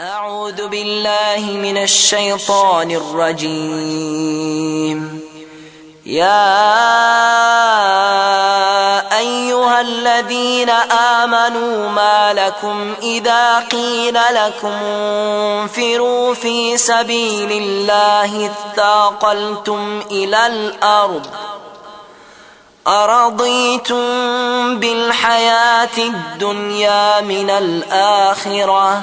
أعوذ بالله من الشيطان الرجيم. يا أيها الذين آمنوا ما لكم إذا قيل لكم انفروا في سبيل الله اثاقلتم إلى الأرض أرضيتم بالحياة الدنيا من الآخرة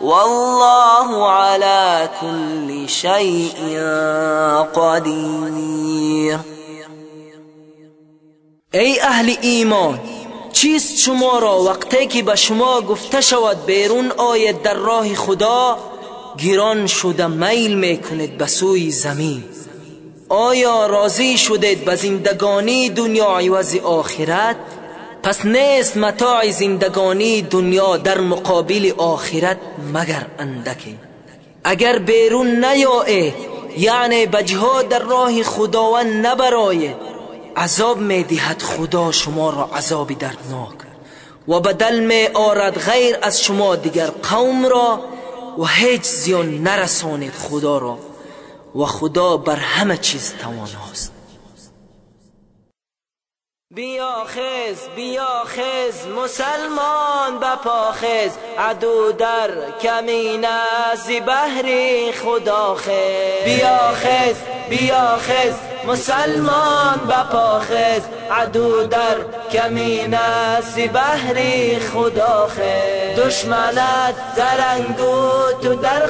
والله على كل شيء قدیر ای اهل ایمان چیست شما را وقتی که به شما گفته شود بیرون آید در راه خدا گیران شده میل می‌کنید به سوی زمین؟ آیا راضی شدید به زندگانی دنیا عوض آخرت؟ پس نیست متاع زندگانی دنیا در مقابل آخرت مگر اندکی. اگر بیرون نیایه یعنی به جهاد در راه خداوند نبرایه عذاب می‌دهد خدا شما را عذاب دردناک. و بدل می آرد غیر از شما دیگر قوم را و هیچ زیان نرسانید خدا را. و خدا بر همه چیز تواناست. بیا خز بیا خز مسلمان بپا خز عدو در کمین از بهر خدا خز بیا خز بیا خز مسلمان بپا خز عدو در کمین از بهر خدا خز دشمنت زرنگو تو در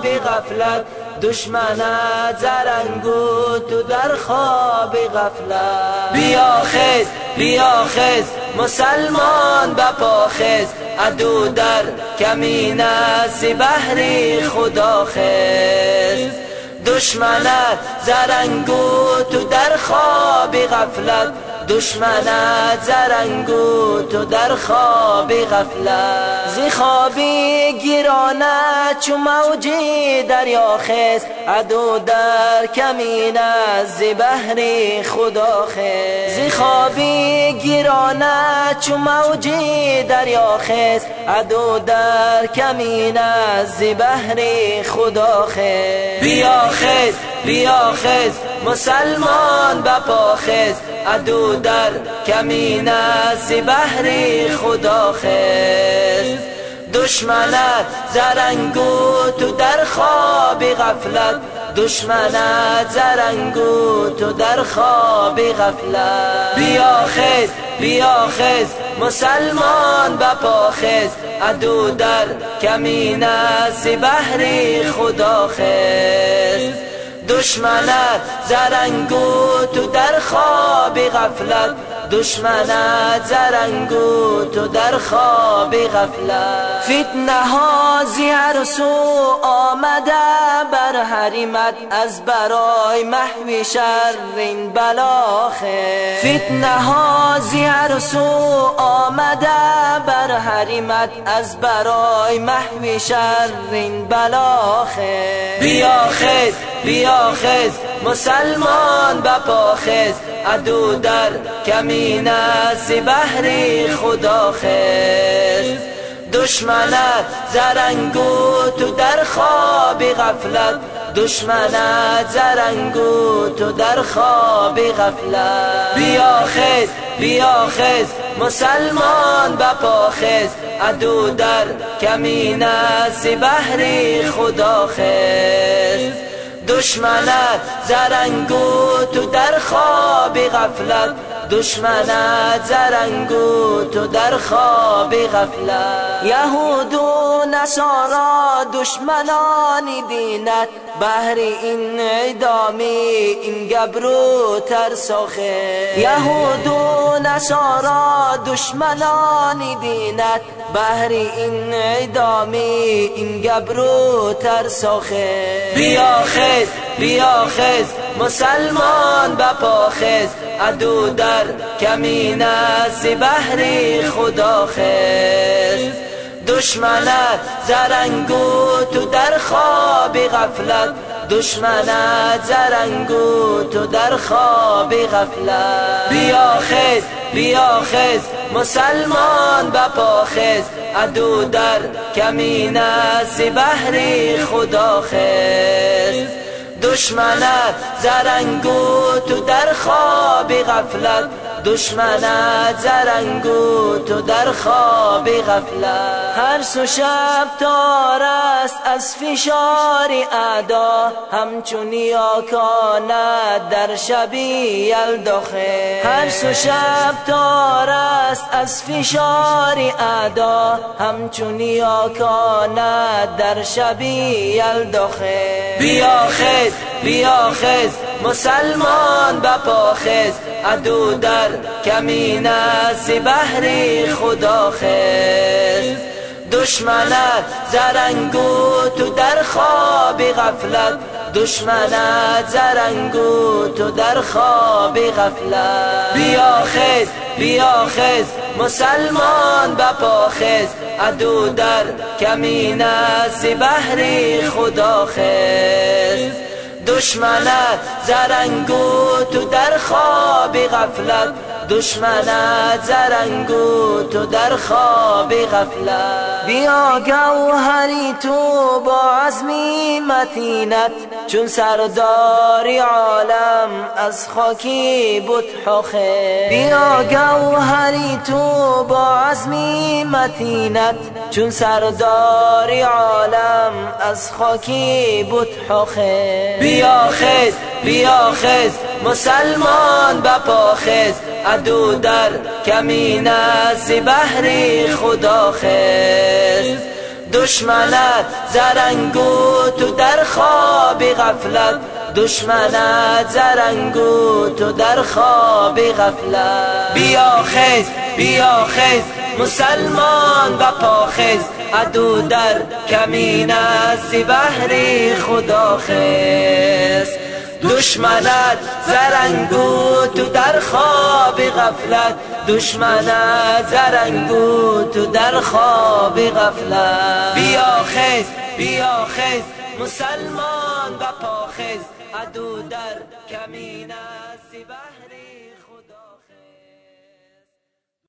خواب غفلت دشمنت زرنگو تو در خواب غفلت. بیا خز بیا خز مسلمان بپا خز. عدو در کمین از بهر خدا خز. دشمنت زرنگو تو در خواب غفلت دشمنت زرنگو تو در خواب غفلت. زی خوابی گیرانه چو موجی دریا خیز عدو در کمین از بهر خدا خیز. زی خوابی گیرانه چو موجی دریا خیز عدو در کمین از بهر خدا خیز. بیا خیز بیا خیز. مسلمان بپا خیز عدو در کمین از بهر خدا خیز دشمنت زرنگو تو در خواب غفلت. دشمنت زرنگو تو در خواب غفلت. بیا خیز بیا خیز مسلمان بپا خیز عدو در کمین از بهر خدا خیز دشمنت زرنگو تو در خواب غفلت. دشمنت زرنگو تو در خواب غفلت. فتنه ها زیر سو آمده بر حریمت از برای محو شر این بلاخه فتنه ها زیر آمده بر حریمت از برای محو شر این بلاخه بیا خیز بیا مسلمان بپا عدو در کمین از بهر خدا خز دشمنت زرنگو تو در خواب غفلت. دشمنت زرنگو تو در خواب غفلت. بیا خز بیا خز مسلمان بپا خز. عدو در کمین از بهر خدا خز. دشمنت زرنگو تو در خواب غفلت. دشمنت زرنگو تو در خواب غفلت. یهود و نصارا دشمنانی دینت بهر این اعدامی این گبرو ترساخه یهود و نصارا دشمنانی دینت بهر این اعدامی این گبرو ترساخه بیا خیز بیا خز مسلمان بپا خز عدو در کمین از بحری خدا خز دشمنت زرنگو تو در خواب غفلت. دشمنت زرنگو تو در خواب غفلت. بیا خز بیا خز مسلمان بپا خز. عدو در کمین از بحری خدا خز. دشمنت زرنگو تو در خواب غفلت. دشمنت زرنگو تو در خواب غفلت. هر سو شب تار است از فشار ادا همچون یاکانت در شبی یلدخه هر سو شب تار است از فشار ادا همچون یاکانت در شبی یلدخه بیا خز بیا خز مسلمان بپا خز عدو در کمین از بحری خدا خز. دشمنت زرنگو تو در خواب غفلت. دشمنت زرنگو تو در خواب غفلت. بیا خز بیا خز مسلمان بپا خز عدو در کمین از بحری خدا خز. دشمنت زرنگو تو در خواب غفلت. دشمنت زرنگو تو در خواب غفلت. بیا گوهری تو با عزمی متینت چون سرداری عالم از خاکی بود حخه. بیا گوهری تو با عزمی متینت چون سرداری عالم از خاکی بود حخه. بیا خز بیا خز مسلمان بپا خز عدو در کمین از بحری خدا خز دشمنت زرنگو تو در خواب غفلت. دشمنت زرنگو تو در خواب غفلت. بیا خز بیا خز مسلمان بپا خز عدو در کمین از بحری خدا خز دشمنت زرنگو تو در خواب غفلت. دشمنت زرنگو در خواب غفلت. بیا خز بیا خز مسلمان و پاخز عدو در کمینه